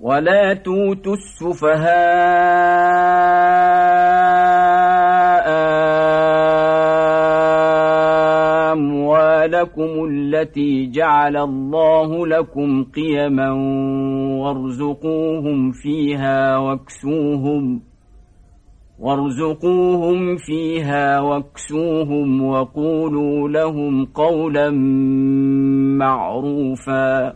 ولا توتوا السفهاء أموالكم التي جعل الله لكم قيما وارزقوهم فيها واكسوهم وارزقوهم فيها واكسوهم وقولوا لهم قولا معروفا